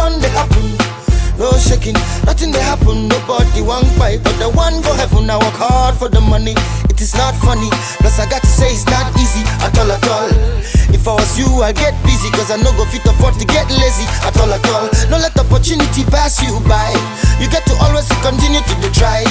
done they happen. No shaking, nothing they happen. Nobody one fight, but the one go heaven. I work hard for the money. It is not funny. Plus I got to say it's not easy at all at all. If I was you, I'd get busy Cause I no go fit afford to get lazy at all at all No let opportunity pass you by You get to always continue to the try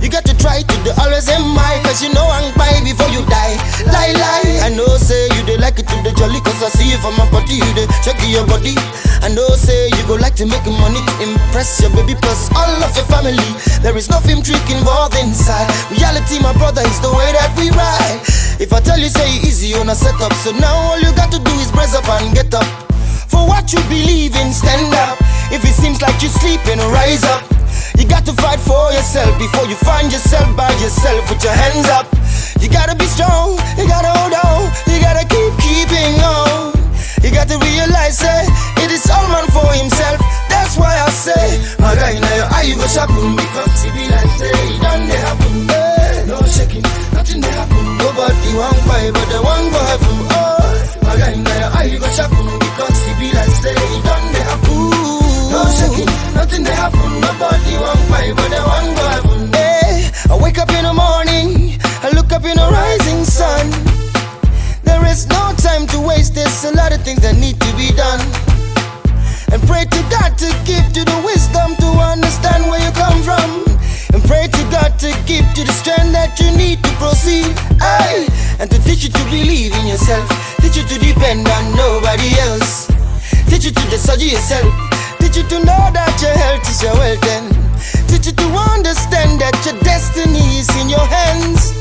You got to try to the always am I Cause you know I'm by before you die Lie lie I know say you dey like it to the jolly Cause I see you from my body You dey check your body I know say to make money to impress your baby plus all of your family There is no film trick involved inside Reality my brother is the way that we ride If I tell you say easy on a setup So now all you got to do is brace up and get up. For what you believe in, stand up. If it seems like you're sleeping, rise up. You got to fight for yourself before you find yourself by yourself with your my guy, now eye go sharpen because it be like say, it done they happen. Eh, no shaking, nothing they happen. Nobody want buy, but the one go heaven. Oh, my guy, now eye go sharpen because it be like say, it done they happen. No shaking, nothing they happen. Nobody want buy, but the one go heaven. Hey, I wake up in the morning, I look up in the rising sun. There is no time to waste, there's a lot of things that need to be done. And pray to God to give you the wisdom to understand where you come from. And pray to God to give you the strength that you need to proceed. Aye. And to teach you to believe in yourself, teach you to depend on nobody else. Teach you to decide yourself, teach you to know that your health is your wealth. And teach you to understand that your destiny is in your hands.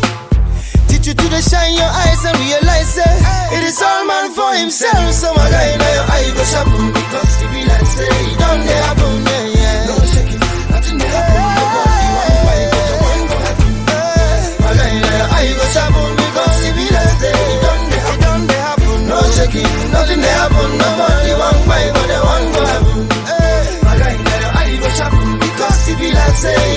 Teach you to the shine your eyes and realize eh, it is all man for himself. So my guy, now your eye go sharpen because it they happen. Nobody want buy, but the one go happen. My guy, now your eye because it be like say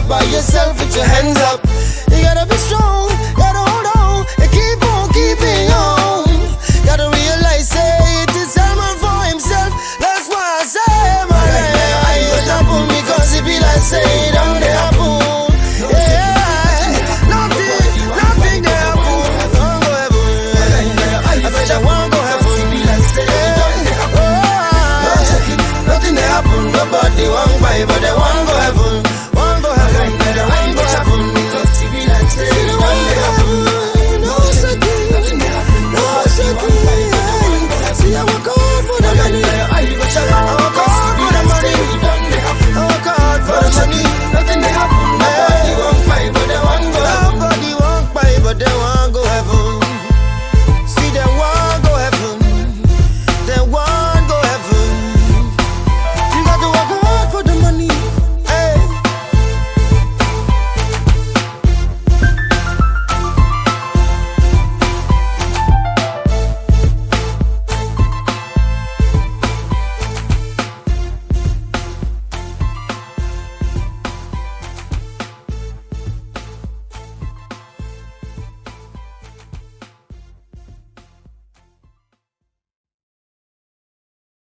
it by yourself with your hands up. You gotta be strong, gotta hold on, and keep on keeping on. Gotta realize, hey, it is Elmer for himself. That's why I say, my right now, I use a boom because it be like, say, down there, boom. Nobody want buy, but they want go heaven.